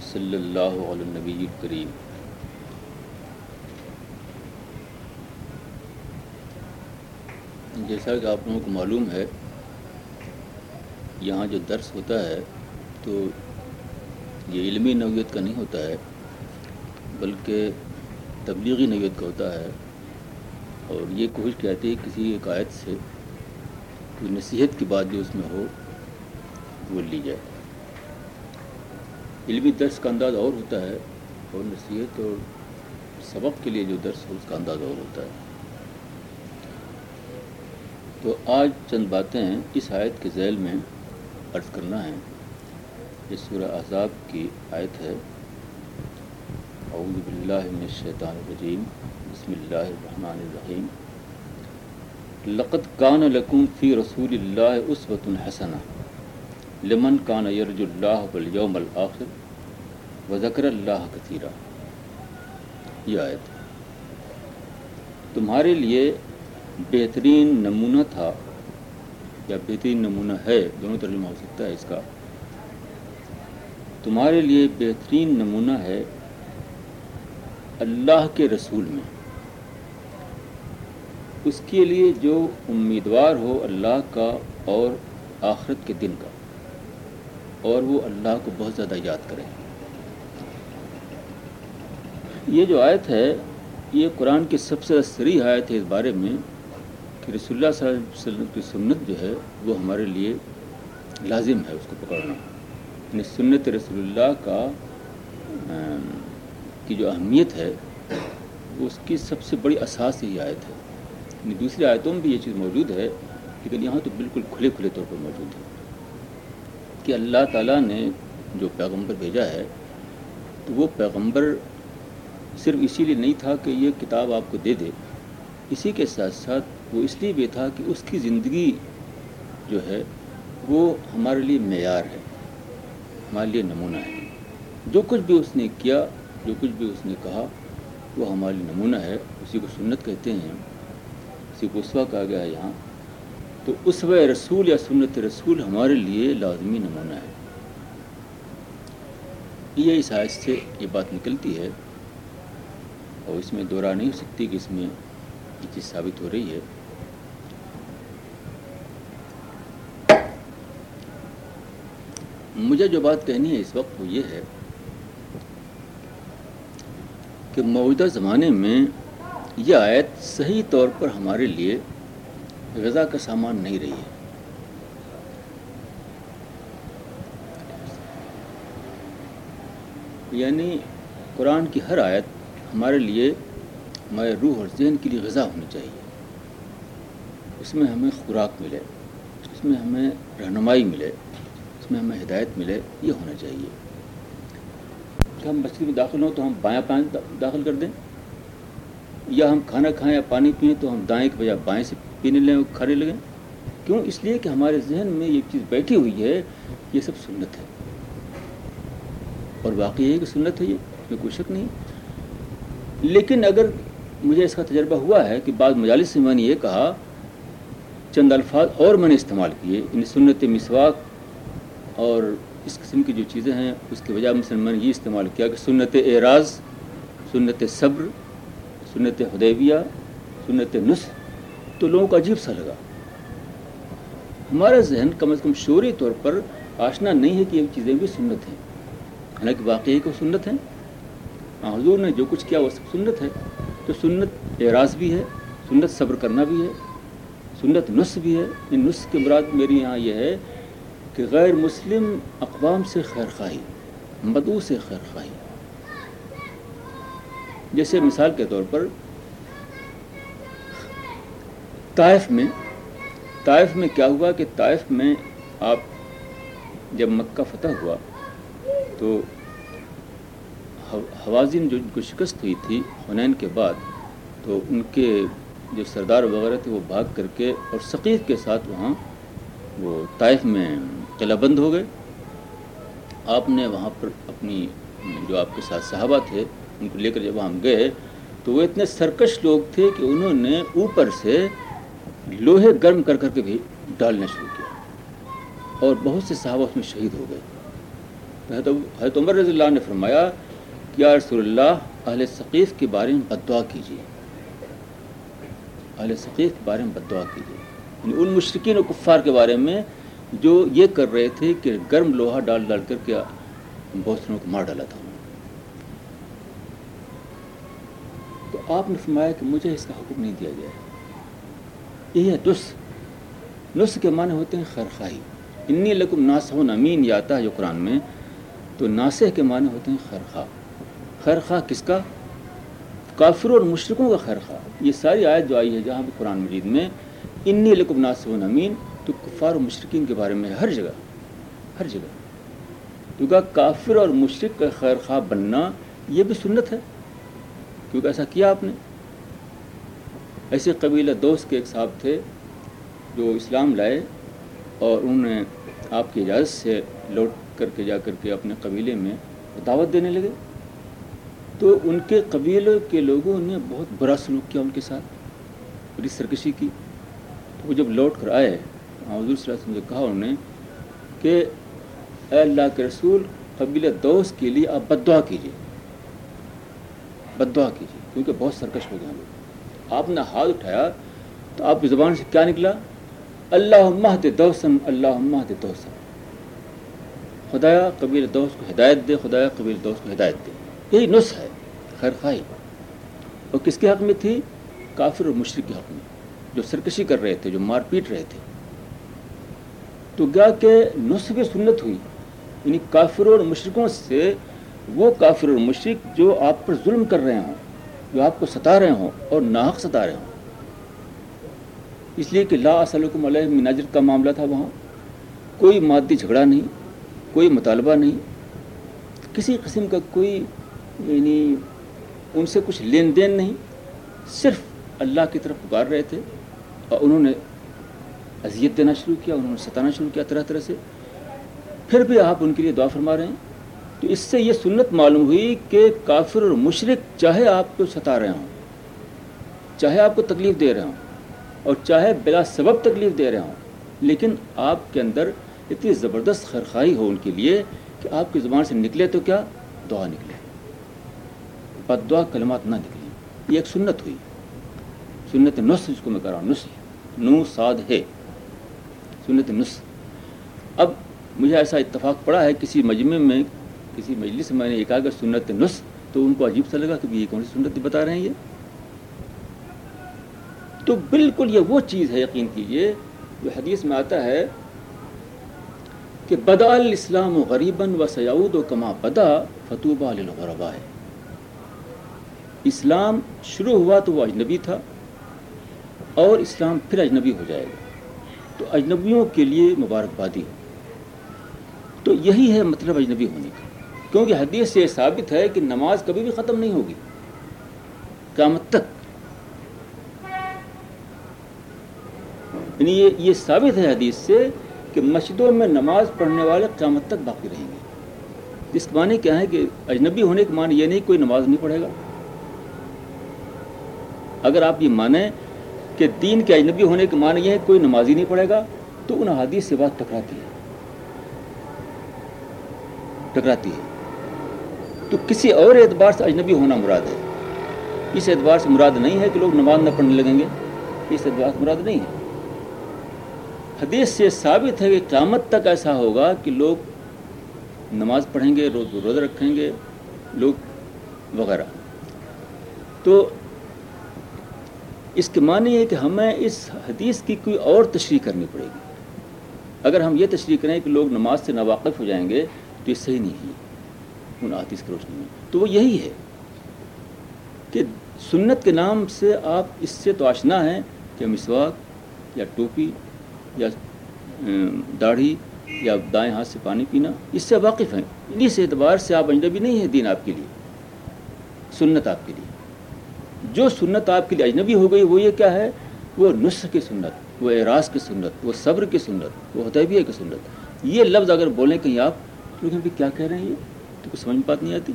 صلی اللہ علیہ نبی الکریم۔ جیسا کہ آپ لوگوں کو معلوم ہے، یہاں جو درس ہوتا ہے تو یہ علمی نوعیت کا نہیں ہوتا ہے، بلکہ تبلیغی نوعیت کا ہوتا ہے۔ اور یہ کوشش کی جاتی ہے کسی ایک آیت سے کوئی نصیحت کی بات جو اس میں ہو، وہ لی جائے۔ علمی درس کا انداز اور ہوتا ہے اور نصیحت اور سبق کے لیے جو درس ہو اس کا انداز اور ہوتا ہے۔ تو آج چند باتیں اس آیت کے ذیل میں عرض کرنا ہے۔ یہ سورہ عذاب کی آیت ہے۔ اعوذ باللہ من الشیطان الرجیم۔ بسم اللہ الرحمن الرحیم۔ لقد کان لکم فی رسول اللہ اسوۃ الحسنہ لمن کان یرج اللہ والیوم الآخر و ذکر اللہ کثیرہ یہ آیت۔ تمہارے لیے بہترین نمونہ تھا، یا بہترین نمونہ ہے، دونوں ترجمہ ہو سکتا ہے اس کا۔ تمہارے لیے بہترین نمونہ ہے اللہ کے رسول میں۔ اس کے لیے جو امیدوار ہو اللہ کا اور آخرت کے دن کا۔ اور وہ اللہ کو بہت زیادہ یاد کرے یہ جو آیت ہے، یہ قرآن کی سب سے سری آیت ہے اس بارے میں کہ رسول اللہ صلی اللہ علیہ وسلم کی سنت جو ہے، وہ ہمارے لیے لازم ہے اس کو پکڑنا۔ یعنی سنت رسول اللہ کا کی جو اہمیت ہے، اس کی سب سے بڑی اساس یہی آیت ہے۔ یعنی دوسری آیتوں میں بھی یہ چیز موجود ہے، لیکن یہاں تو بالکل کھلے کھلے طور پر موجود ہے۔ کہ اللہ تعالیٰ نے جو پیغمبر بھیجا ہے، تو وہ پیغمبر صرف اسی لیے نہیں تھا کہ یہ کتاب آپ کو دے دے۔ اسی کے ساتھ ساتھ وہ اس لیے بھی تھا کہ اس کی زندگی جو ہے، وہ ہمارے لیے معیار ہے، ہمارے لیے نمونہ ہے۔ جو کچھ بھی اس نے کیا، جو کچھ بھی اس نے کہا، وہ ہمارے لیے نمونہ ہے۔ اسی کو سنت کہتے ہیں۔ اسی کو اسوا کہا گیا ہے یہاں۔ تو اس و رسول یا سنت رسول ہمارے لیے لازمی نمونہ ہے۔ یہ اس آیت سے یہ بات نکلتی ہے اور اس میں دورہ نہیں ہو سکتی کہ اس میں یہ چیز ثابت ہو رہی ہے۔ مجھے جو بات کہنی ہے اس وقت وہ یہ ہے کہ موجودہ زمانے میں یہ آیت صحیح طور پر ہمارے لیے غذا کا سامان نہیں رہی ہے۔ یعنی قرآن کی ہر آیت ہمارے لیے ہمارے روح اور ذہن کے لیے غذا ہونی چاہیے۔ اس میں ہمیں خوراک ملے، اس میں ہمیں رہنمائی ملے، اس میں ہمیں ہدایت ملے، یہ ہونا چاہیے۔ کہ ہم مسجد میں داخل ہوں تو ہم بایاں پانی داخل کر دیں، یا ہم کھانا کھائیں یا پانی پئیں تو ہم دائیں کے بجائے بائیں سے پینے لیں اور کھانے لگیں کیوں؟ اس لیے کہ ہمارے ذہن میں یہ چیز بیٹھی ہوئی ہے، یہ سب سنت ہے۔ اور باقی ہے کہ سنت ہے یہ اس میں کوئی شک نہیں۔ لیکن اگر مجھے اس کا تجربہ ہوا ہے کہ بعض مجالس سے میں نے یہ کہا، چند الفاظ اور میں نے استعمال کیے یعنی سنت مسواک اور اس قسم کی جو چیزیں ہیں، اس کے بجائے مثلاً میں نے یہ استعمال کیا کہ سنت اعراض، سنت صبر، سنت حدیبیہ، سنت نس تو لوگوں کو عجیب سا لگا۔ ہمارا ذہن کم از کم شعوری طور پر آشنا نہیں ہے کہ یہ چیزیں بھی سنت ہیں۔ حالانکہ واقعی کہ وہ سنت ہیں؟ ہاں، حضور نے جو کچھ کیا وہ سب سنت ہے۔ تو سنت اعراض بھی ہے، سنت صبر کرنا بھی ہے، سنت نس بھی ہے۔ ان نس کے مراد میری یہاں یہ ہے کہ غیر مسلم اقوام سے خیر خواہی، مدعو سے خیر خواہی۔ جیسے مثال کے طور پر طائف میں طائف میں کیا ہوا کہ طائف میں آپ جب مکہ فتح ہوا تو حوازن جو ان کو شکست ہوئی تھی حنین کے بعد تو ان کے جو سردار وغیرہ تھے وہ بھاگ کر کے اور ثقیف کے ساتھ وہاں وہ طائف میں قلعہ بند ہو گئے۔ آپ نے وہاں پر اپنی جو آپ کے ساتھ صحابہ تھے ان کو لے کر جب ہم گئے تو وہ اتنے سرکش لوگ تھے کہ انہوں نے اوپر سے لوہے گرم کر کر کے بھی ڈالنا شروع کیا۔ اور بہت سے صحابہ اس میں شہید ہو گئے۔ حضرت عمر رضی اللہ نے فرمایا کہ یا رسول اللہ، اہل ثقیف کے بارے میں بد دعا کیجیے اہل ثقیف کے بارے میں بد دعا کیجیے یعنی ان مشرقین و کفار کے بارے میں جو یہ کر رہے تھے کہ گرم لوہا ڈال ڈال کر کے بہت کو مار ڈالا تھا۔ تو آپ نے فرمایا کہ مجھے اس کا حکم نہیں دیا گیا۔ یہ ہے نس نس کے معنی ہوتے ہیں خیرخواہی انی لکم ناسہ امین یا آتا ہے جو قرآن میں۔ تو ناسح کے معنی ہوتے ہیں خیرخواہ خیرخواہ کس کا؟ کافر اور مشرقوں کا خیرخواہ یہ ساری آیت جو آئی ہے جہاں پہ قرآن مجید میں انی لکم ناسہ امین، تو کفار و مشرقین کے بارے میں ہر جگہ ہر جگہ۔ کیونکہ کافر اور مشرق کا خیر خواہ بننا یہ بھی سنت ہے۔ کیونکہ ایسا کیا آپ نے؟ ایسے قبیلہ دوست کے ایک صاحب تھے جو اسلام لائے اور انہوں نے آپ کی اجازت سے لوٹ کر کے جا کر کے اپنے قبیلے میں دعوت دینے لگے۔ تو ان کے قبیلے کے لوگوں نے بہت برا سلوک کیا ان کے ساتھ، بڑی سرکشی کی۔ تو وہ جب لوٹ کر آئے حضور صلی اللہ علیہ وسلم سے کہا انہوں نے کہ اے اللہ کے رسول قبیل دوست کے لیے آپ بد دعا کیجیے بد دعا کیجیے کیونکہ بہت سرکش ہو گئے ہیں لوگ۔ آپ نے ہاتھ اٹھایا تو آپ کی زبان سے کیا نکلا؟ اللہ مہد دوسن اللہ مہد دوسن خدایا قبیل دوست کو ہدایت دے، خدایا قبیل دوست کو ہدایت دے۔ یہی نس ہے، خیر خواہی۔ اور کس کے حق میں تھی؟ کافر اور مشرق کے حق میں۔ جو سرکشی کر رہے تھے، جو مار پیٹ رہے تھے۔ تو گیا کہ نصف سنت ہوئی؟ یعنی کافر اور مشرقوں سے وہ کافر اور مشرق جو آپ پر ظلم کر رہے ہوں۔ جو آپ کو ستا رہے ہوں اور ناحق ستا رہے ہوں۔ اس لیے کہ لا اسلکم علیہ مناجر کا معاملہ تھا وہاں۔ کوئی مادی جھگڑا نہیں، کوئی مطالبہ نہیں۔ کسی قسم کا کوئی یعنی ان سے کچھ لین دین نہیں، صرف اللہ کی طرف پکار رہے تھے اور انہوں نے اذیت دینا شروع کیا، انہوں نے ستانا شروع کیا طرح طرح سے۔ پھر بھی آپ ان کے لیے دعا فرما رہے ہیں۔ تو اس سے یہ سنت معلوم ہوئی کہ کافر اور مشرق چاہے آپ کو ستا رہے ہوں، چاہے آپ کو تکلیف دے رہے ہوں اور چاہے بلا سبب تکلیف دے رہے ہوں، لیکن آپ کے اندر اتنی زبردست خرخائی ہو ان کے لیے کہ آپ کی زبان سے نکلے تو کیا؟ دعا نکلے۔ بد دعا کلمات نہ نکلیں۔ یہ ایک سنت ہوئی۔ سنت نس جس کو میں کہہ رہا ہوں نس نو ساد ہے۔ سنت نس اب مجھے ایسا اتفاق پڑا ہے کسی مجمع میں کسی مجلس میں نے یہ کہا کہ سنت نس تو ان کو عجیب سا لگا کہ یہ کون سی سنت بتا رہے ہیں یہ؟ تو بالکل یہ وہ چیز ہے یقین کیجیے جو حدیث میں آتا ہے کہ بدا الاسلام و غریباً و سیاود و کما بدا فتوبہ الغربا ہے۔ اسلام شروع ہوا تو وہ اجنبی تھا اور اسلام پھر اجنبی ہو جائے گا۔ تو اجنبیوں کے لیے مبارکبادی۔ تو یہی ہے مطلب اجنبی ہونے کا۔ کیونکہ حدیث سے یہ ثابت ہے کہ نماز کبھی بھی ختم نہیں ہوگی۔ قیامت تک۔ یعنی یہ یہ ثابت ہے حدیث سے کہ مسجدوں میں نماز پڑھنے والے قیامت تک باقی رہیں گے۔ اس معنی کیا ہے کہ اجنبی ہونے کے معنی یہ نہیں کوئی نماز نہیں پڑھے گا۔ اگر آپ یہ مانیں کہ دین کے اجنبی ہونے کے معنی یہ ہے کوئی نمازی نہیں پڑھے گا، تو ان حادیث سے بات ٹکراتی ہے۔ ٹکراتی ہے۔ تو کسی اور اعتبار سے اجنبی ہونا مراد ہے۔ اس اعتبار سے مراد نہیں ہے کہ لوگ نماز نہ پڑھنے لگیں گے۔ اس اعتبار سے مراد نہیں ہے۔ حدیث سے ثابت ہے کہ قیامت تک ایسا ہوگا کہ لوگ نماز پڑھیں گے، روز روزہ رکھیں گے، لوگ وغیرہ۔ تو اس کے معنی ہے کہ ہمیں اس حدیث کی کوئی اور تشریح کرنی پڑے گی۔ اگر ہم یہ تشریح کریں کہ لوگ نماز سے ناواقف ہو جائیں گے تو یہ صحیح نہیں ہے۔ ان حدیث کی روشنی میں تو وہ یہی ہے کہ سنت کے نام سے آپ اس سے تو آشنا ہیں کہ مسواک یا ٹوپی یا داڑھی یا دائیں ہاتھ سے پانی پینا، اس سے واقف ہیں۔ اس اعتبار سے آپ اجنبی نہیں ہیں دین آپ کے لیے، سنت آپ کے لیے۔ جو سنت آپ کے لیے اجنبی ہو گئی، وہ یہ کیا ہے؟ وہ نسخ کی سنت، وہ اعراض کی سنت، وہ صبر کی سنت، وہ حدیبیہ کی سنت۔ یہ لفظ اگر بولیں کہیں آپ، تو بھی کیا کہہ رہے ہیں یہ؟ تو کچھ سمجھ بات نہیں آتی؟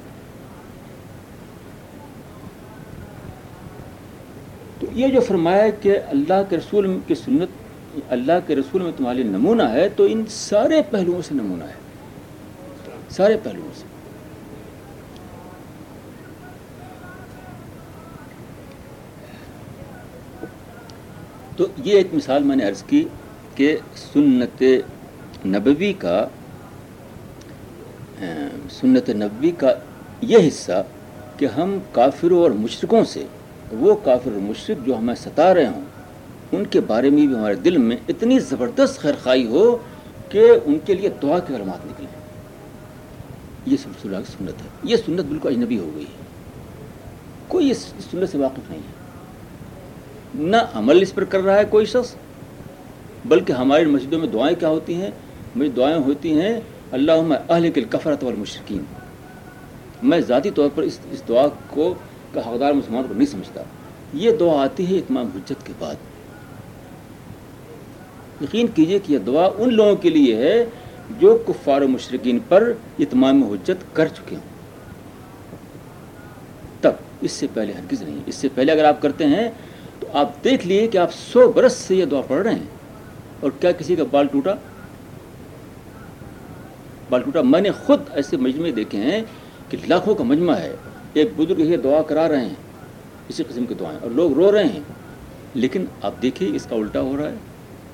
تو یہ جو فرمایا کہ اللہ کے رسول کی سنت، اللہ کے رسول میں تمہارے نمونہ ہے، تو ان سارے پہلوؤں سے نمونہ ہے۔ سارے پہلوؤں سے۔ تو یہ ایک مثال میں نے عرض کی کہ سنت نبوی کا سنت نبوی کا یہ حصہ کہ ہم کافروں اور مشرقوں سے، وہ کافر اور مشرق جو ہمیں ستا رہے ہوں، ان کے بارے میں بھی ہمارے دل میں اتنی زبردست خیرخائی ہو کہ ان کے لیے دعا کے علامات نکلیں یہ سب کی سنت ہے۔ یہ سنت بالکل اجنبی ہو گئی ہے۔ کوئی اس سنت سے واقف نہیں ہے۔ نہ عمل اس پر کر رہا ہے کوئی شخص، بلکہ ہماری مسجدوں میں دعائیں کیا ہوتی ہیں؟ میری دعائیں ہوتی ہیں اللہ اہل کے کفرت والمشرقین میں ذاتی طور پر اس اس دعا کو کا حقدار مسلمان کو نہیں سمجھتا۔ یہ دعا آتی ہے اتمام حجت کے بعد۔ یقین کیجیے کہ یہ دعا ان لوگوں کے لیے ہے جو کفار و مشرقین پر اتمام حجت کر چکے ہوں۔ تب اس سے پہلے ہرگز نہیں۔ اس سے پہلے اگر آپ کرتے ہیں تو آپ دیکھ لیے کہ آپ سو برس سے یہ دعا پڑھ رہے ہیں۔ اور کیا کسی کا بال ٹوٹا؟ بال ٹوٹا۔ میں نے خود ایسے مجمع دیکھے ہیں کہ لاکھوں کا مجمع ہے۔ ایک بزرگ یہ دعا کرا رہے ہیں، اسی قسم کی دعائیں۔ اور لوگ رو رہے ہیں۔ لیکن آپ دیکھیے، اس کا الٹا ہو رہا ہے۔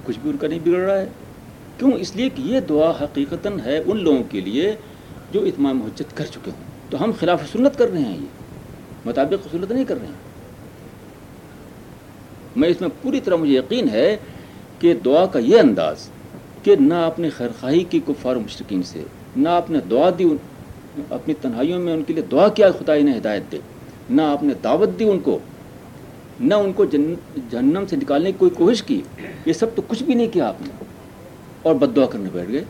کچھ بھی ان کا نہیں بگڑ رہا ہے۔ کیوں؟ اس لیے کہ یہ دعا حقیقتاً ہے ان لوگوں کے لیے جو اتمام حجت کر چکے ہوں۔ تو ہم خلاف سنت کر رہے ہیں یہ۔ مطابق سنت نہیں کر رہے ہیں۔ میں اس میں پوری طرح مجھے یقین ہے کہ دعا کا یہ انداز کہ نہ اپنے خیرخواہی کی کفار مشرقین سے، نہ اپنے دعا دی اپنی تنہائیوں میں ان کے لیے دعا کیا خدائی نے ہدایت دے، نہ آپ نے دعوت دی ان کو، نہ ان کو جہنم سے نکالنے کی کوئی کوشش کی۔ یہ سب تو کچھ بھی نہیں کیا آپ نے۔ اور بد دعا کرنے بیٹھ گئے۔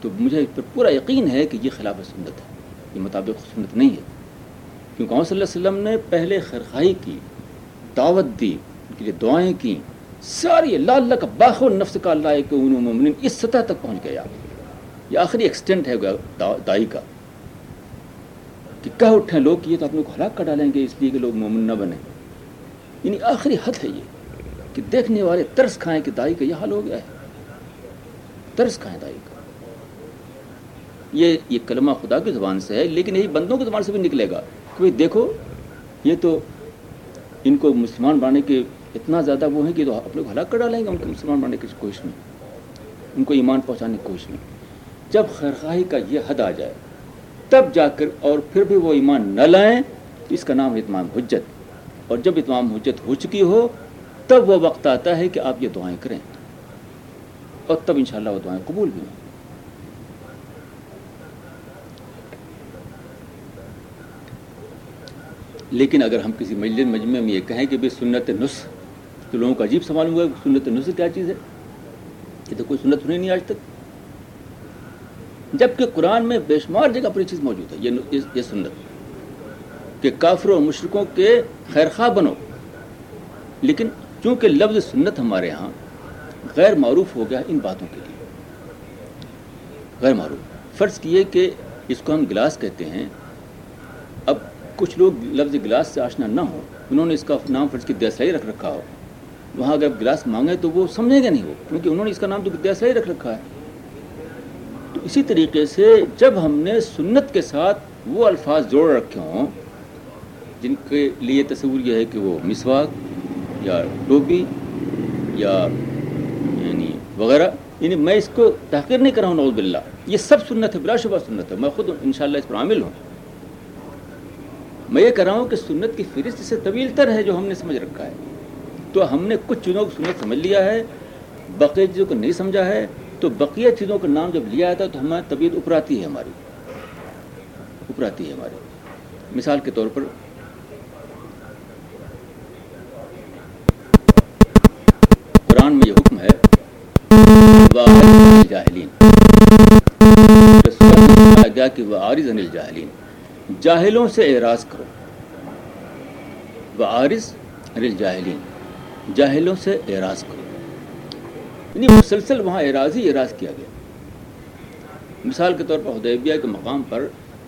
تو مجھے اس پر پورا یقین ہے کہ یہ خلاف سنت ہے۔ یہ مطابق سنت نہیں ہے۔ کیونکہ صلی اللہ علیہ وسلم نے پہلے خیرخواہی کی، دعوت دی، ان کے لیے دعائیں کیں ساری اللہ اللہ کا باخو نفس کا اللہ کے مومن اس سطح تک پہنچ گیا۔ یہ آخری ایکسٹینٹ ہے دائی کا۔ کہ کہہ اٹھیں لوگ کہ یہ تو اپنے کو ہلاک کر ڈالیں گے، اس لیے کہ لوگ مومن نہ بنے یعنی آخری حد ہے یہ، کہ دیکھنے والے ترس کھائیں کہ دائی کا یہ حال ہو گیا ہے۔ ترس کھائیں دائی کا۔ یہ یہ کلمہ خدا کی زبان سے ہے، لیکن یہی بندوں کی زبان سے بھی نکلے گا۔ کہ دیکھو، یہ تو ان کو مسلمان بنانے کے اتنا زیادہ وہ ہیں کہ تو اپنے کو ہلاک کر ڈالیں گے ان کو مسلمان بنانے کی کوشش میں، ان کو ایمان پہنچانے کی کوشش میں۔ جب خیرخواہی کا یہ حد آ جائے، تب جا کر اور پھر بھی وہ ایمان نہ لائیں، تو اس کا نام ہے اتمام حجت۔ اور جب اتمام حجت ہو چکی ہو، تب وہ وقت آتا ہے کہ آپ یہ دعائیں کریں۔ اور تب انشاءاللہ وہ دعائیں قبول بھی ہوں۔ لیکن اگر ہم کسی مجلس، مجمع میں یہ کہیں کہ بھائی سنت نس تو لوگوں کا عجیب سوال ہوا سنت نس کیا چیز ہے؟ یہ تو کوئی سنت سنی نہیں آج تک۔ جبکہ قرآن میں بے شمار جگہ پر یہ چیز موجود ہے، یہ یہ سنت۔ کہ کافروں مشرقوں کے خیرخواہ بنو۔ لیکن چونکہ لفظ سنت ہمارے ہاں غیر معروف ہو گیا ان باتوں کے لیے۔ غیر معروف۔ فرض کیے کہ اس کو ہم گلاس کہتے ہیں۔ اب کچھ لوگ لفظ گلاس سے آشنا نہ ہو انہوں نے اس کا نام فرض کی دیسائی رکھ رکھا ہو۔ وہاں اگر گلاس مانگے تو وہ سمجھیں گے نہیں وہ، کیونکہ انہوں نے اس کا نام تو دیسائی رکھ رکھا ہے۔ تو اسی طریقے سے جب ہم نے سنت کے ساتھ وہ الفاظ جوڑ رکھے ہوں، جن کے لیے تصور یہ ہے کہ وہ مسواک یا ٹوپی یا یعنی وغیرہ یعنی میں اس کو تحقیر نہیں کر رہا ہوں نوز باللہ۔ یہ سب سنت ہے بلا شبہ سنت ہے میں خود انشاءاللہ اس پر عامل ہوں۔ میں یہ کر رہا ہوں کہ سنت کی فہرست سے طویل تر ہے جو ہم نے سمجھ رکھا ہے۔ تو ہم نے کچھ چیزوں کو سنت سمجھ لیا ہے، بقیہ چیزوں کو نہیں سمجھا ہے، تو بقیہ چیزوں کا نام جب لیا جاتا ہے تو ہماری طبیعت اپراتی ہے ہماری۔ اپراتی ہے ہماری۔ مثال کے طور پر۔ قرآن میں یہ حکم ہے، جاہلین۔ گیا کہ وہ عارض انل جاہلین جاہلوں سے اعراض کرو۔ وہ عارض انل جاہلین جاہلوں سے اعراض کرو۔ یعنی مسلسل وہاں اعراض ہی اعراض کیا گیا۔ مثال کے طور پر حدیبیہ کے مقام پر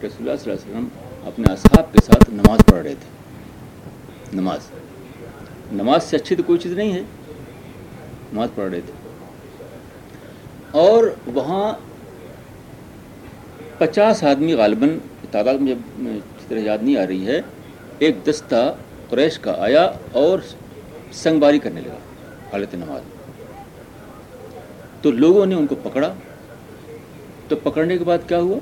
رسول اللہ صلی اللہ علیہ وسلم اپنے اصحاب کے ساتھ نماز پڑھ رہے تھے۔ نماز۔ نماز سے اچھی تو کوئی چیز نہیں ہے۔ نماز پڑھ رہے تھے۔ اور وہاں پچاس آدمی غالباً، تعداد میں جب طرح یاد نہیں آ رہی ہے، ایک دستہ قریش کا آیا اور سنگ باری کرنے لگا، حالت نماز تو لوگوں نے ان کو پکڑا۔ تو پکڑنے کے بعد کیا ہوا؟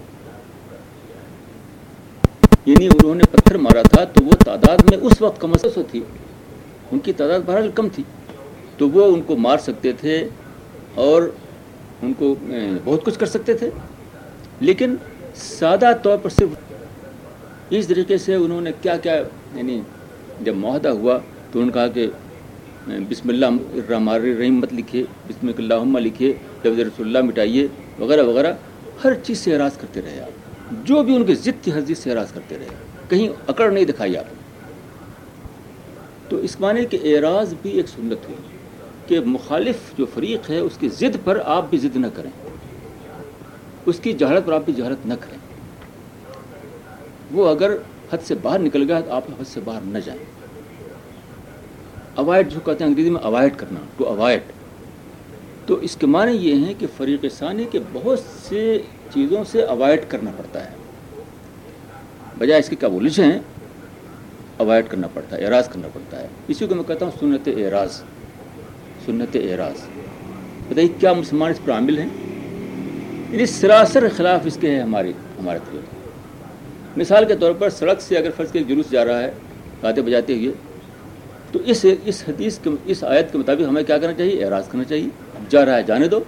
یعنی انہوں نے پتھر مارا تھا تو وہ تعداد میں اس وقت کم از تھی۔ ان کی تعداد بہرحال کم تھی۔ تو وہ ان کو مار سکتے تھے اور ان کو بہت کچھ کر سکتے تھے۔ لیکن سادہ طور پر صرف اس طریقے سے انہوں نے کیا کیا یعنی جب معاہدہ ہوا تو انہوں نے کہا کہ بسم اللہ الرحمن الرحیم، مت لکھے بسم اللہ لکھے لفظ رسول اللہ مٹائیے، وغیرہ وغیرہ، ہر چیز سے اعراض کرتے رہے آپ۔ جو بھی ان کی ضد تھی ہر چیز سے اعراض کرتے رہے، کہیں اکڑ نہیں دکھائی آپ۔ تو اس معنی کہ اعراض بھی ایک سنت ہوئی کہ مخالف جو فریق ہے، اس کی ضد پر آپ بھی ضد نہ کریں۔ اس کی جہالت پر آپ بھی جہالت نہ کریں۔ وہ اگر حد سے باہر نکل گیا تو آپ حد سے باہر نہ جائیں۔ اوائڈ جو کہتے ہیں انگریزی میں اوائڈ کرنا ٹو اوائڈ تو اس کے معنی یہ ہیں کہ فریق ثانی کے بہت سے چیزوں سے اوائڈ کرنا پڑتا ہے۔ بجائے اس کی کیا بولش ہیں اوائڈ کرنا پڑتا ہے، اعراض کرنا پڑتا ہے۔ اسی کو میں کہتا ہوں سنت اعراض۔ سنت اعراض۔ بتائیے کیا مسلمان اس پر عامل ہیں؟ یعنی سراسر خلاف اس کے ہیں ہماری، ہمارے طریقے۔ مثال کے طور پر سڑک سے اگر فرض کے جلوس جا رہا ہے، گاتے بجاتے ہوئے تو اس اس حدیث کے، اس آیت کے مطابق ہمیں کیا کرنا چاہیے؟ اعراض کرنا چاہیے۔ جا رہا ہے، جانے دو۔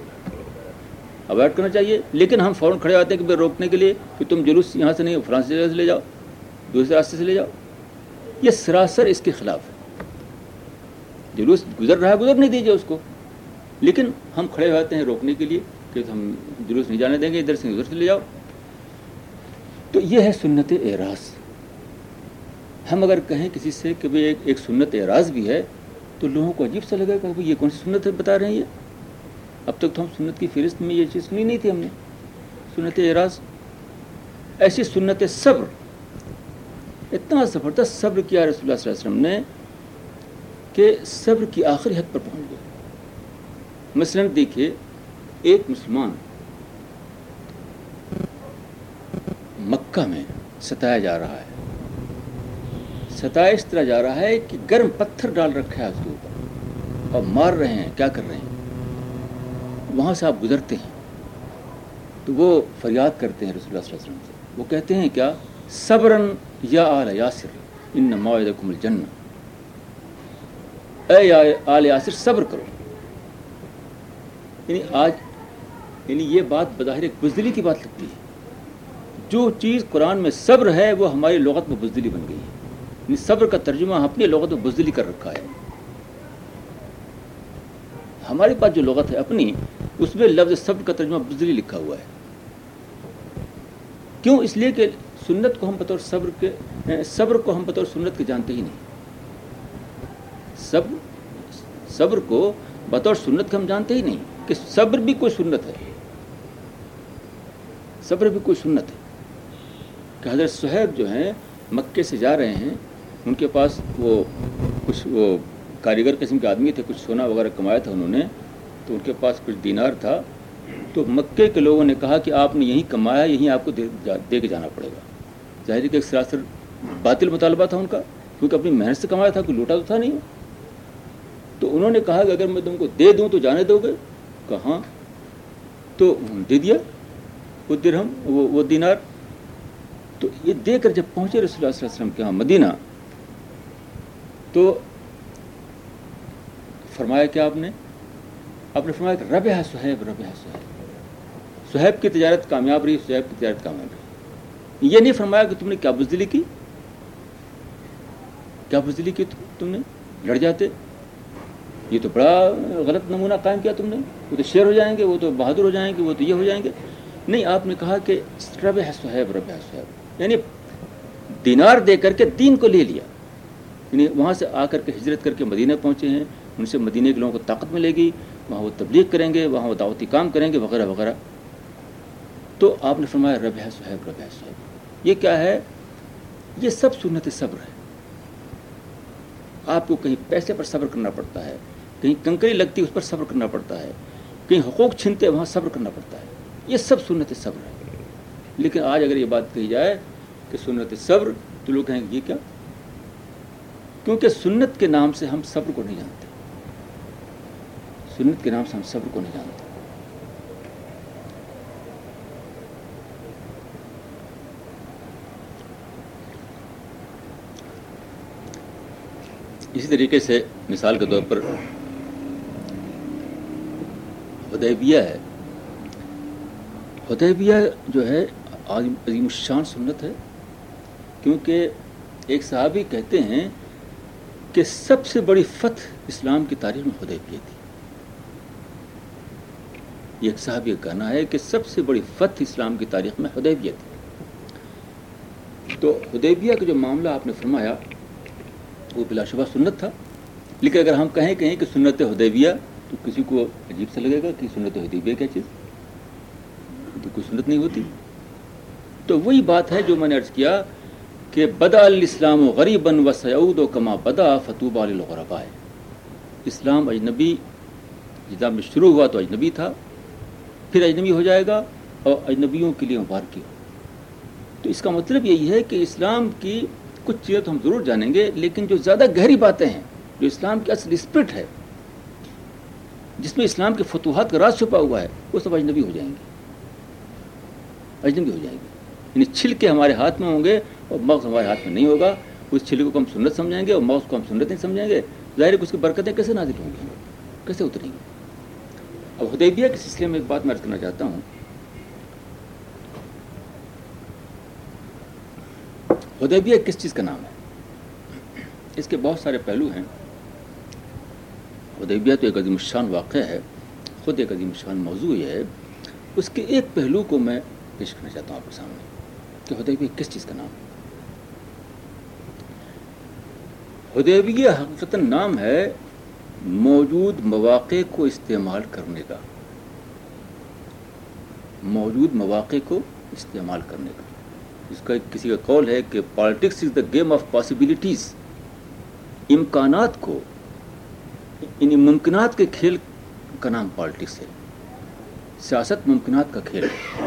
اوائڈ کرنا چاہیے۔ لیکن ہم فوراً کھڑے ہوتے ہیں کہ روکنے کے لیے کہ تم جلوس یہاں سے نہیں، فرانس سے لے جاؤ، دوسرے راستے سے لے جاؤ۔ یہ سراسر اس کے خلاف ہے۔ جلوس گزر رہا ہے، گزر نہیں دیجیے اس کو۔ لیکن ہم کھڑے ہوتے ہیں روکنے کے لیے کہ ہم جلوس نہیں جانے دیں گے، ادھر سے ادھر سے لے جاؤ۔ تو یہ ہے سنت اعراض۔ ہم اگر کہیں کسی سے کہ بھائی ایک ایک سنت اعراض بھی ہے، تو لوگوں کو عجیب سا لگے کہ یہ کون سی سنت ہے بتا رہے ہیں یہ؟ اب تک تو ہم سنت کی فہرست میں یہ چیز سنی نہیں تھی ہم نے۔ سنت اعراض۔ ایسی سنت صبر۔ اتنا زبردست صبر کیا رسول اللہ صلی اللہ علیہ وسلم نے کہ صبر کی آخری حد پر پہنچ گئے۔ مثلاً دیکھیے، ایک مسلمان مکہ میں ستایا جا رہا ہے۔ ستایا اس طرح جا رہا ہے کہ گرم پتھر ڈال رکھا ہے اس کے اوپر۔ اور مار رہے ہیں، کیا کر رہے ہیں؟ وہاں سے آپ گزرتے ہیں۔ تو وہ فریاد کرتے ہیں رسول اللہ صلی اللہ علیہ وسلم سے۔ وہ کہتے ہیں، کیا؟ صبرن یا آل یاسر، ان معدم الجن اے آل یاسر، صبر کرو۔ یعنی آج یعنی یہ بات بظاہر ایک بزدلی کی بات لگتی ہے۔ جو چیز قرآن میں صبر ہے، وہ ہماری لغت میں بزدلی بن گئی ہے۔ صبر کا ترجمہ اپنی لغت میں بزدلی کر رکھا ہے۔ ہمارے پاس جو لغت ہے اپنی، اس میں لفظ صبر کا ترجمہ بزدلی لکھا ہوا ہے۔ کیوں؟ اس لیے کہ سنت کو ہم بطور صبر کے، صبر کو ہم بطور سنت کے جانتے ہی نہیں۔ صبر صبر کو بطور سنت کے ہم جانتے ہی نہیں کہ صبر بھی کوئی سنت ہے۔ صبر بھی کوئی سنت ہے۔ کہ حضرت صہیب جو ہیں مکے سے جا رہے ہیں ان کے پاس وہ کچھ وہ کاریگر قسم کے آدمی تھے، کچھ سونا وغیرہ کمایا تھا انہوں نے، تو ان کے پاس کچھ دینار تھا۔ تو مکے کے لوگوں نے کہا کہ آپ نے یہیں کمایا یہیں آپ کو دے کے جانا پڑے گا۔ ظاہر کہ ایک سراسر باطل مطالبہ تھا ان کا، کیونکہ اپنی محنت سے کمایا تھا، کوئی لوٹا تو تھا نہیں۔ تو انہوں نے کہا کہ اگر میں تم کو دے دوں تو جانے دو گے۔ کہاں تو دے دیا، وہ درہم، وہ وہ دینار۔ تو یہ دے کر جب پہنچے رسول اللہ صلی اللہ علیہ وسلم کے ہاں مدینہ تو فرمایا کیا آپ نے؟ آپ نے فرمایا کہ رب ہے سہیب، رب ہے سہیب۔ سہیب کی تجارت کامیاب رہی، سہیب کی تجارت کامیاب رہی۔ یہ نہیں فرمایا کہ تم نے کیا بزدلی کی؟ کیا بزدلی کی تم نے؟ لڑ جاتے۔ یہ تو بڑا غلط نمونہ قائم کیا تم نے۔ وہ تو شیر ہو جائیں گے، وہ تو بہادر ہو جائیں گے، وہ تو یہ ہو جائیں گے۔ نہیں، آپ نے کہا کہ رب ہے سہیب، رب ہے سہیب۔ یعنی دینار دے کر کے دین کو لے لیا۔ یعنی وہاں سے آ کر کے ہجرت کر کے مدینہ پہنچے ہیں، ان سے مدینہ کے لوگوں کو طاقت ملے گی، وہاں وہ تبلیغ کریں گے، وہاں وہ دعوتی کام کریں گے، وغیرہ وغیرہ۔ تو آپ نے فرمایا، رب ہے صحیح رب ہے صحیح یہ کیا ہے؟ یہ سب سنت صبر ہے۔ آپ کو کہیں پیسے پر صبر کرنا پڑتا ہے، کہیں کنکری لگتی اس پر صبر کرنا پڑتا ہے۔ کہیں حقوق چھنتے وہاں صبر کرنا پڑتا ہے۔ یہ سب سنت صبر ہے۔ لیکن آج اگر یہ بات کہی جائے کہ سنت صبر، تو لوگ کہیں گے، یہ کیا؟ کیونکہ سنت کے نام سے ہم صبر کو نہیں جانتے۔ سنت کے نام سے ہم صبر کو نہیں جانتے۔ اسی طریقے سے مثال کے طور پر حدیبیہ ہے۔ حدیبیہ جو ہے عظیم الشان سنت ہے۔ کیونکہ ایک صحابی کہتے ہیں کہ سب سے بڑی فتح اسلام کی تاریخ میں حدیبیہ تھی۔ ایک صحابی کا کہنا ہے کہ سب سے بڑی فتح اسلام کی تاریخ میں حدیبیہ تھی۔ تو حدیبیہ کا جو معاملہ آپ نے فرمایا، وہ بلا شبہ سنت تھا۔ لیکن اگر ہم کہیں کہیں کہ سنت حدیبیہ، تو کسی کو عجیب سے لگے گا کہ سنت حدیبیہ کیا چیز؟ تو کوئی سنت نہیں ہوتی۔ تو وہی بات ہے جو میں نے عرض کیا کہ بدا الاسلام و غریب و سعود و کما بدا فتوبہ الغربا اسلام اجنبی، جدہ میں شروع ہوا تو اجنبی تھا، پھر اجنبی ہو جائے گا اور اجنبیوں کے لیے مبارکی ہو۔ تو اس کا مطلب یہی ہے کہ اسلام کی کچھ چیزیں تو ہم ضرور جانیں گے، لیکن جو زیادہ گہری باتیں ہیں، جو اسلام کی اصل اسپرٹ ہے، جس میں اسلام کے فتوحات کا راز چھپا ہوا ہے، وہ سب اجنبی ہو جائیں گے۔ اجنبی ہو جائیں گے۔ یعنی چھل کے ہمارے ہاتھ میں ہوں گے اور مغز ہمارے ہاتھ میں نہیں ہوگا، اس چھلکے کو ہم سنت سمجھیں گے اور مغز کو ہم سنت نہیں سمجھیں گے۔ ظاہر ہے اس کی برکتیں کیسے نازل ہوں گی؟ کیسے اتریں گی؟ اب حدیبیہ کے سلسلے میں ایک بات میں عرض کرنا چاہتا ہوں۔ حدیبیہ کس چیز کا نام ہے؟ اس کے بہت سارے پہلو ہیں۔ حدیبیہ تو ایک عظیم الشان واقعہ ہے۔ خود ایک عظیم الشان موضوع یہ ہے۔ اس کے ایک پہلو کو میں پیش کرنا چاہتا ہوں آپ کے سامنے کہ حدیبیہ کس چیز کا نام ہے؟ حدیبیہ حقیقت نام ہے موجود مواقع کو استعمال کرنے کا۔ موجود مواقع کو استعمال کرنے کا۔ اس کا کسی کا قول ہے کہ politics is the game of possibilities امکانات کو ان ممکنات کے کھیل کا نام پالیٹکس ہے۔ سیاست ممکنات کا کھیل ہے۔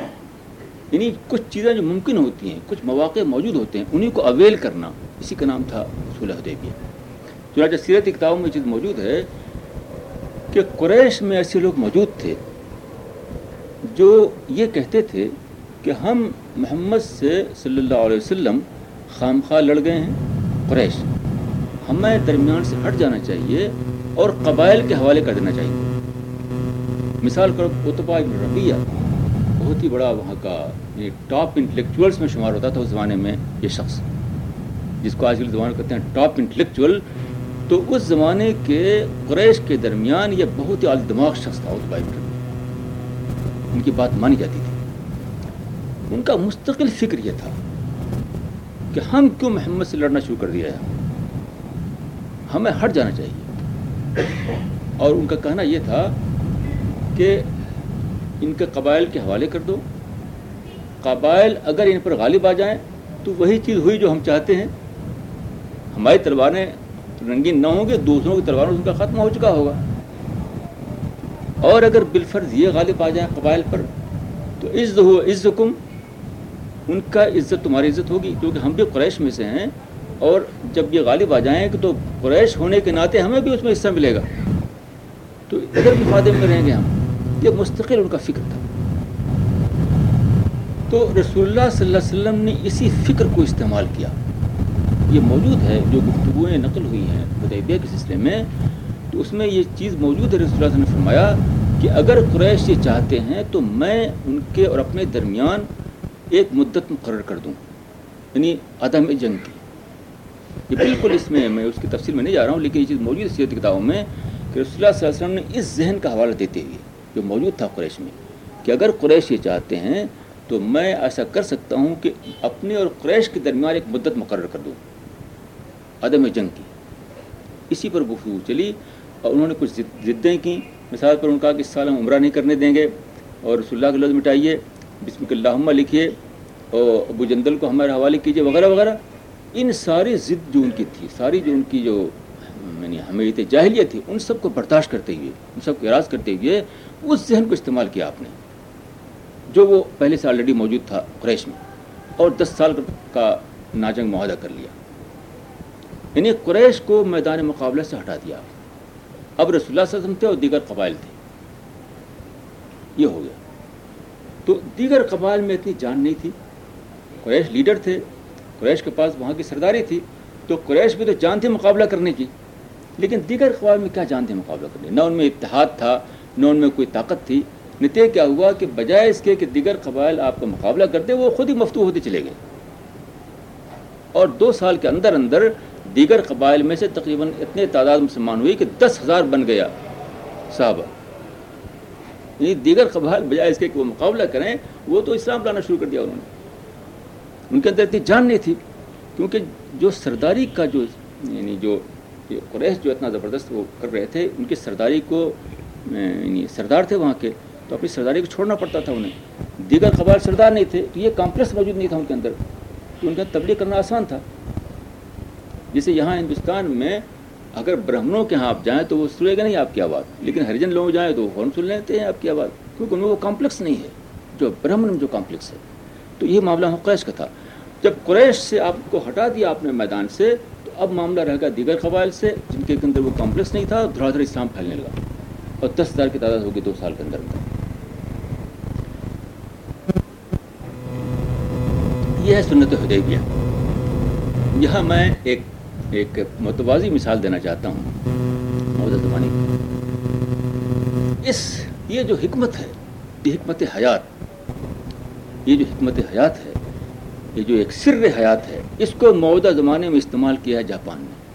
یعنی کچھ چیزیں جو ممکن ہوتی ہیں، کچھ مواقع موجود ہوتے ہیں، انہیں کو اویل کرنا۔ اسی کا نام تھا صلح حدیبیہ۔ چنانچہ سیرت کتابوں میں چیز موجود ہے کہ قریش میں ایسے لوگ موجود تھے جو یہ کہتے تھے کہ ہم محمد سے صلی اللہ علیہ وسلم خام خواہ لڑ گئے ہیں، قریش۔ ہمیں درمیان سے ہٹ جانا چاہیے اور قبائل کے حوالے کر دینا چاہیے۔ مثال کرو اتبا ابن ربیہ بہت ہی بڑا وہاں کا ٹاپ انٹلیکچوئلس میں شمار ہوتا تھا اس زمانے میں یہ شخص۔ جس کو آج کل زمانے کہتے ہیں ٹاپ انٹلیکچوئل تو اس زمانے کے قریش کے درمیان یہ بہت ہی دماغ شخص تھا اتبا ابن ان کی بات مانی جاتی تھی۔ ان کا مستقل فکر یہ تھا کہ ہم کیوں محمد سے لڑنا شروع کر دیا ہے۔ ہمیں ہٹ جانا چاہیے۔ اور ان کا کہنا یہ تھا کہ ان کے قبائل کے حوالے کر دو۔ قبائل اگر ان پر غالب آ جائیں تو وہی چیز ہوئی جو ہم چاہتے ہیں۔ ہماری تلواریں رنگین نہ ہوں گے، دوسروں کی تلواروں سے ان کا ختم ہو چکا ہوگا۔ اور اگر بالفرض یہ غالب آ جائیں قبائل پر، تو عز ہو عز کم ان کا عزت، تمہاری عزت ہوگی۔ کیونکہ ہم بھی قریش میں سے ہیں، اور جب یہ غالب آ جائیں کہ تو قریش ہونے کے ناطے ہمیں بھی اس میں حصہ ملے گا۔ تو ادھر بھی فادے میں رہیں گے ہم۔ یہ مستقل ان کا فکر تھا۔ تو رسول اللہ صلی اللہ علیہ وسلم نے اسی فکر کو استعمال کیا۔ یہ موجود ہے جو گفتگویں نقل ہوئی ہیں حدیبیہ کے سلسلے میں، تو اس میں یہ چیز موجود ہے، رسول اللہ نے فرمایا کہ اگر قریش یہ چاہتے ہیں تو میں ان کے اور اپنے درمیان ایک مدت مقرر کر دوں یعنی عدم جنگ کی۔ یہ بالکل اس میں میں اس کی تفصیل میں نہیں جا رہا ہوں، لیکن یہ چیز موجود سیرت کتابوں میں کہ رسول اللہ صلی اللہ علیہ وسلم نے اس ذہن کا حوالہ دیتے ہوئے جو موجود تھا قریش میں کہ اگر قریش یہ چاہتے ہیں تو میں ایسا کر سکتا ہوں کہ اپنے اور قریش کے درمیان ایک مدت مقرر کر دوں۔ عدم جنگ کی۔ اسی پر گفتگو چلی اور انہوں نے کچھ ضدیں کیں۔ مثال پر ان کا کہ اس سال ہم عمرہ نہیں کرنے دیں گے اور رسول اللہ کے لفظ مٹائیے بسم اللہ لکھیے اور ابو جندل کو ہمارے حوالے کیجیے، وغیرہ وغیرہ۔ ان ساری ضد جو ان کی تھی، ساری جو ان کی جو یعنی حمیت جاہلیہ تھی، ان سب کو برداشت کرتے ہوئے، ان سب کو اراض کرتے ہوئے اس ذہن کو استعمال کیا آپ نے۔ جو وہ پہلے سے آلریڈی موجود تھا قریش میں اور دس سال کا ناجنگ معاہدہ کر لیا۔ یعنی قریش کو میدان مقابلہ سے ہٹا دیا۔ اب رسول اللہ صلی اللہ علیہ وسلم تھے اور دیگر قبائل تھے۔ یہ ہو گیا۔ تو دیگر قبائل میں اتنی جان نہیں تھی۔ قریش لیڈر تھے۔ قریش کے پاس وہاں کی سرداری تھی۔ تو قریش بھی تو جان تھی مقابلہ کرنے کی۔ لیکن دیگر قبائل میں کیا جان تھے مقابلہ کرنے نہ ان میں اتحاد تھا، نہ ان میں کوئی طاقت تھی۔ نتیجہ کیا ہوا کہ بجائے اس کے کہ دیگر قبائل آپ کا مقابلہ کرتے وہ خود ہی مفتو ہوتے چلے گئے۔ اور دو سال کے اندر اندر دیگر قبائل میں سے تقریباً اتنے تعداد مسلمان ہوئی کہ دس ہزار بن گیا صحابہ۔ یعنی دیگر قبائل بجائے اس کے کہ وہ مقابلہ کریں، وہ تو اسلام لانا شروع کر دیا انہوں نے۔ ان کے اندر اتنی جان نہیں تھی، کیونکہ جو سرداری کا جو یعنی جو قریش جو اتنا زبردست وہ کر رہے تھے، ان کی سرداری کو یعنی سردار تھے وہاں کے، تو اپنی سرداری کو چھوڑنا پڑتا تھا انہیں۔ دیگر قبائل سردار نہیں تھے، تو یہ کمپلیکس موجود نہیں تھا ان کے اندر تو ان کا تبلیغ کرنا آسان تھا۔ جیسے یہاں ہندوستان میں اگر برہمنوں کے ہاں آپ جائیں تو وہ سنے گا نہیں آپ کی آواز۔ لیکن ہریجن لوگ جائیں تو وہ فوراً سن لیتے ہیں آپ کی آواز۔ کیونکہ ان میں وہ کمپلیکس نہیں ہے۔ جو برہمن جو کمپلیکس ہے۔ تو یہ معاملہ قریش کا تھا۔ جب قریش سے آپ کو ہٹا دیا آپ نے میدان سے، تو اب معاملہ رہ گیا دیگر قبائل سے، جن کے اندر وہ کمپلیکس نہیں تھا دھڑا دھڑ اسلام پھیلنے لگا۔ اور دس ہزار کی تعداد ہوگی دو سال کے اندر اندر۔ یہ ہے سنت حدیبیہ۔ یہاں میں ایک ایک متوازی مثال دینا چاہتا ہوں۔ موجودہ اس، یہ جو حکمت ہے، یہ حکمت حیات، یہ جو حکمت حیات ہے، یہ جو ایک سر حیات ہے، اس کو موجودہ زمانے میں استعمال کیا ہے جاپان میں۔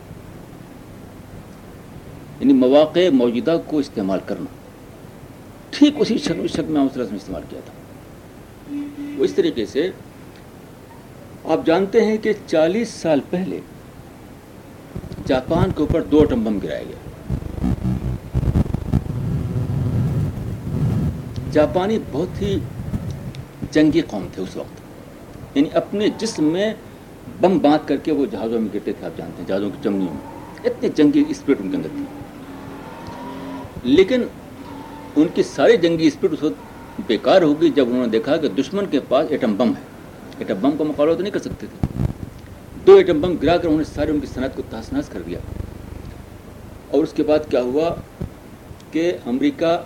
یعنی مواقع موجودہ کو استعمال کرنا۔ ٹھیک اسی شکل شک میں استعمال کیا تھا۔ وہ اس طریقے سے، آپ جانتے ہیں کہ چالیس سال پہلے جاپان کے اوپر دو اٹم بم گرایا گیا جاپانی بہت ہی جنگی قوم تھے اس وقت۔ یعنی اپنے جسم میں بم باندھ کر کے وہ جہازوں میں گرتے تھے، آپ جانتے ہیں، جہازوں کی چمنیوں میں۔ اتنے جنگی اسپرٹ ان کے اندر تھی۔ لیکن ان کی ساری جنگی اسپرٹ اس وقت بیکار ہوگی جب انہوں نے دیکھا کہ دشمن کے پاس ایٹم بم ہے۔ ایٹم بم کا مقابلہ تو نہیں کر سکتے تھے۔ دو ایٹم بم گرا کر انہوں نے سارے ان کی صنعت کو تحس نحس کر دیا۔ اور اس کے بعد کیا ہوا کہ امریکہ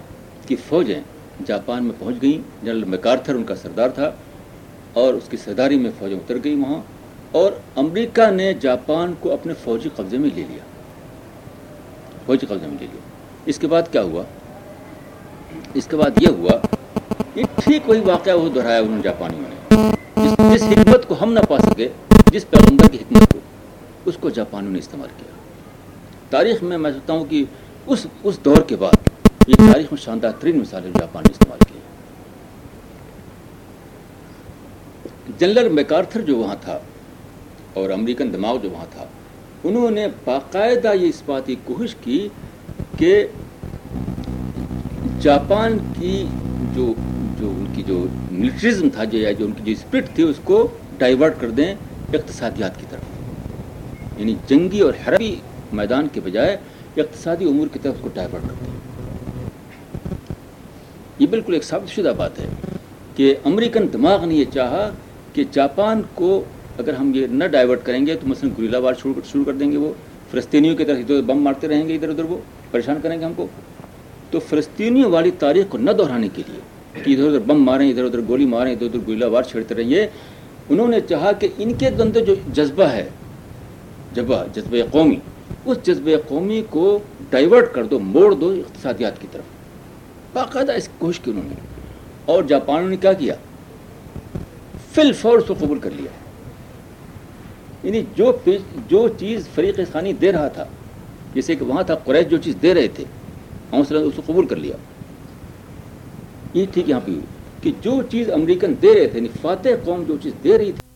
کی فوجیں جاپان میں پہنچ گئیں۔ جنرل میکارتھر ان کا سردار تھا اور اس کی سرداری میں فوجیں اتر گئی وہاں۔ اور امریکہ نے جاپان کو اپنے فوجی قبضے میں لے لیا۔ فوجی قبضے میں لے لیا۔ اس کے بعد کیا ہوا؟ اس کے بعد یہ ہوا کہ ٹھیک وہی واقعہ وہ دہرایا انہوں نے جاپانیوں نے جس حکمت کو ہم نہ پا سکے۔ جس پیغمبر کی حکمت کو، اس کو جاپانیوں نے استعمال کیا۔ تاریخ میں میں سکتا ہوں کہ اس اس دور کے بعد یہ تاریخ میں شاندار ترین مثالیں جاپان نے استعمال کی۔ جنرل میکارتھر جو وہاں تھا اور امریکن دماغ جو وہاں تھا، انہوں نے باقاعدہ یہ اس بات کی کوشش کی کہ جاپان کی جو جو ان کی جو ملٹریزم تھا جو یا جو ان کی جو اسپرٹ تھی، اس کو ڈائیورٹ کر دیں۔ اقتصادیات کی طرف۔ یعنی جنگی اور حربی میدان کے بجائے اقتصادی امور کی طرف اس کو ڈائیورٹ کر دیں یہ بالکل ایک ثابت شدہ بات ہے کہ امریکن دماغ نے یہ چاہا کہ جاپان کو اگر ہم یہ نہ ڈائیورٹ کریں گے تو مثلاً گریلا وار شروع کر دیں گے وہ۔ فلسطینیوں کی طرف ادھر بم مارتے رہیں گے ادھر ادھر وہ۔ پریشان کریں گے ہم کو۔ تو فلسطینیوں والی تاریخ کو نہ دہرانے کے لیے کہ ادھر ادھر بم ماریں، ادھر ادھر گولی ماریں، ادھر ادھر گولیلا وار چھیڑتے رہیں انہوں نے چاہا کہ ان کے اندر جو جذبہ ہے، جذبہ جذبہ قومی، اس جذبہ قومی کو ڈائیورٹ کر دو، موڑ دو اقتصادیات کی طرف۔ باقاعدہ اس کوشش کی انہوں نے۔ اور جاپانوں نے کیا کیا؟ فل فور اس کو قبول کر لیا۔ یعنی جو جو چیز فریق خانی دے رہا تھا، جیسے کہ وہاں تھا قریش جو چیز دے رہے تھے ہاں، حوصلہ اس کو قبول کر لیا۔ یہ ٹھیک یہاں پہ۔ کہ جو چیز امریکن دے رہے تھے فاتح قوم جو چیز دے رہی تھی